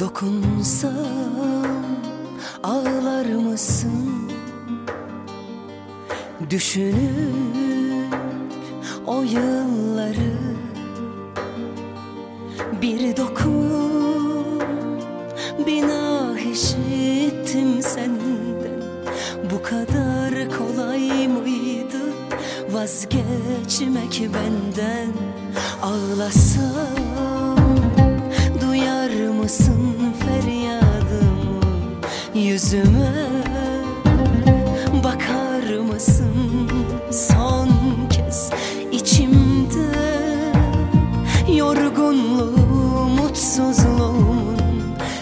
Dokunsam ağlar mısın? Düşünüp o yılları Bir dokun. Bina işittim senden. Bu kadar kolay mıydı vazgeçmek benden? Ağlasam duyar mısın feryadımı yüzüme. Bakar mısın son kez içimde? Yorgunluğum, mutsuzluğumun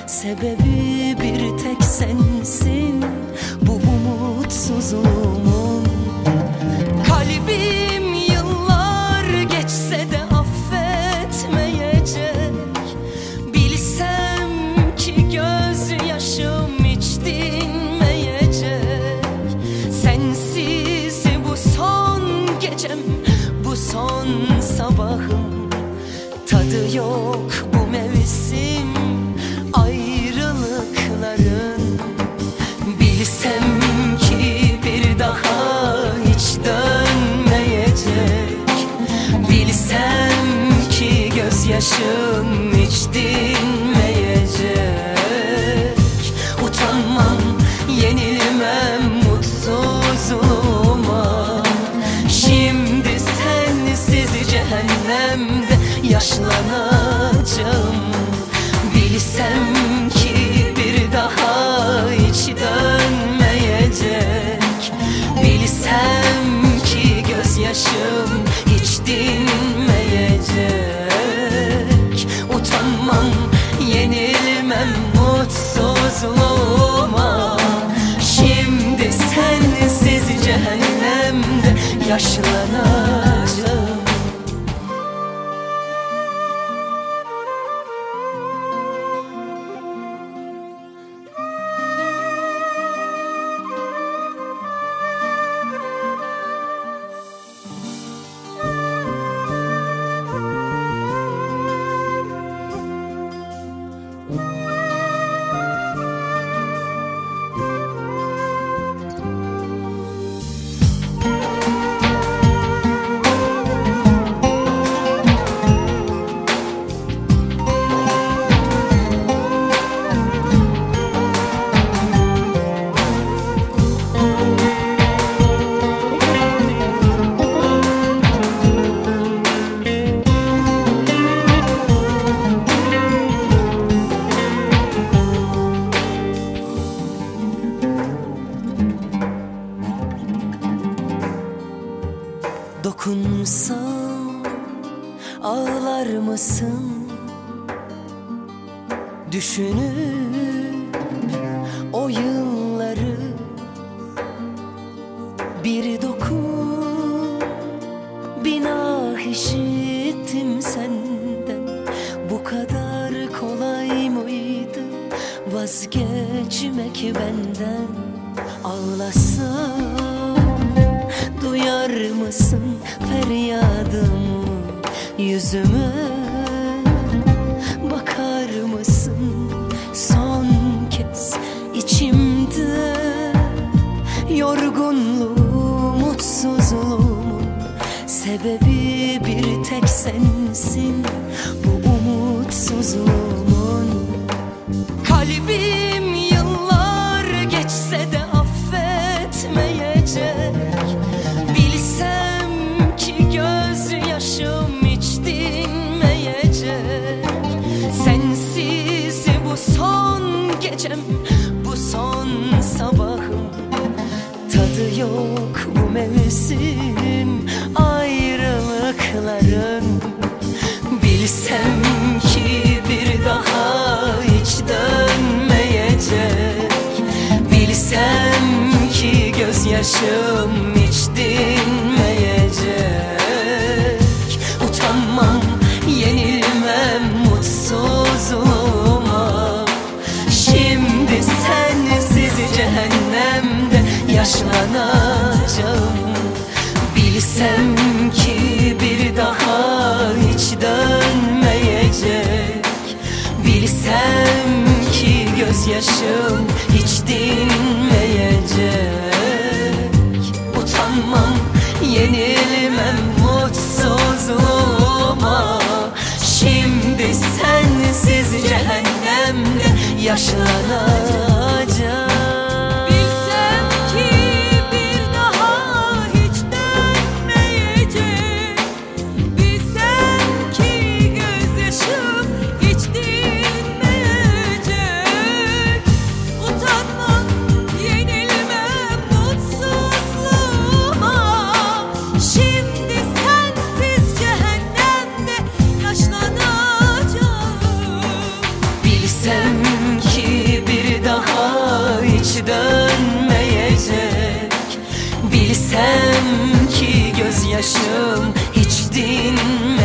Sebebi bir tek sensin. Bu umutsuzluğumun Dokunsam ağlar mısın? Düşünüp o yılları Bir dokun. Binah işittim senden. Bu kadar kolay mıydı vazgeçmek benden? Ağlasam Duyar mısın feryadımı yüzüme? Bakar mısın son kez içimde? Yorgunluğum, mutsuzluğumun Sebebi mevsim ayrılıkların. Bilsem ki bir daha hiç dönmeyecek. Bilsem ki gözyaşım Bilsem ki bir daha hiç dönmeyecek. Bilsem ki göz gözyaşım hiç dinmeyecek. Utanmam, yenilmem mutsuzluğuma. Şimdi sensiz cehennemde yaşanacak hiç dönmeyecek. Bilsem ki gözyaşım hiç dinmeyecek.